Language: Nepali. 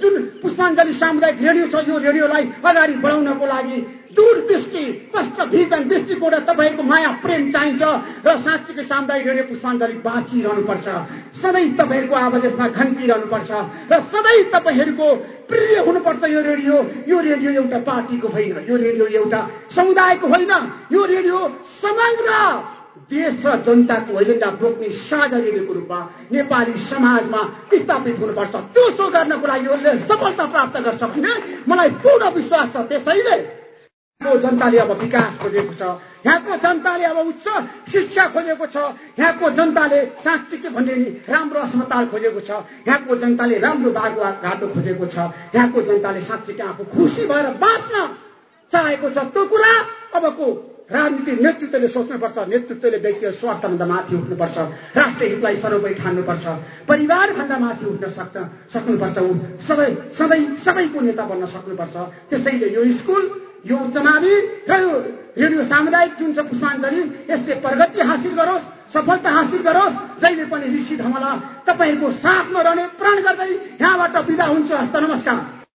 जुन पुष्पाञ्जली सामुदायिक रेडियो छ यो रेडियोलाई अगाडि बढाउनको लागि दूरदृष्टि स्पष्ट भिजन दृष्टिकोण र तपाईँहरूको माया प्रेम चाहिन्छ र साँच्चीकै सामुदायिक रेडियो पुष्पाञ्जली बाँचिरहनुपर्छ। सधैँ तपाईँहरूको आवाज यसमा घन्टिरहनुपर्छ र सधैँ तपाईँहरूको प्रिय हुनुपर्छ यो रेडियो। यो रेडियो एउटा पार्टीको होइन यो रेडियो एउटा समुदायको होइन। यो रेडियो समग्र देश र जनताको एजेन्डा बोक्ने साझा रूपमा नेपाली समाजमा स्थापित हुनुपर्छ। त्यो सो गर्नको लागि उसले सफलता प्राप्त गर्छ भन्ने मलाई पूर्ण विश्वास छ। त्यसैले जनताले अब विकास खोजेको छ। यहाँको जनताले अब उच्च शिक्षा खोजेको छ। यहाँको जनताले साँच्ची के भन्ने राम्रो अस्पताल खोजेको छ। यहाँको जनताले राम्रो बाटो घाटो खोजेको छ। यहाँको जनताले साँच्चीकै आफू खुसी भएर बाँच्न चाहेको छ। त्यो कुरा अबको राजनीति नेतृत्वले सोच्नुपर्छ नेतृत्वले व्यक्तिगत स्वार्थभन्दा माथि उठ्नुपर्छ राष्ट्रिय हितलाई सर्वोपरि ठान्नुपर्छ परिवारभन्दा माथि उठ्न सक्छ सक्नुपर्छ ऊ सबै सबै सबैको नेता बन्न सक्नुपर्छ। त्यसैले यो स्कुल यो उच्चमावि र यो सामुदायिक जुन छ पुष्पाञ्जली यसले प्रगति हासिल गरोस् सफलता हासिल गरोस् जहिले पनि ऋषि धमला तपाईँहरूको साथमा रहने प्रण गर्दै यहाँबाट विदा हुन्छ। हस्त नमस्कार।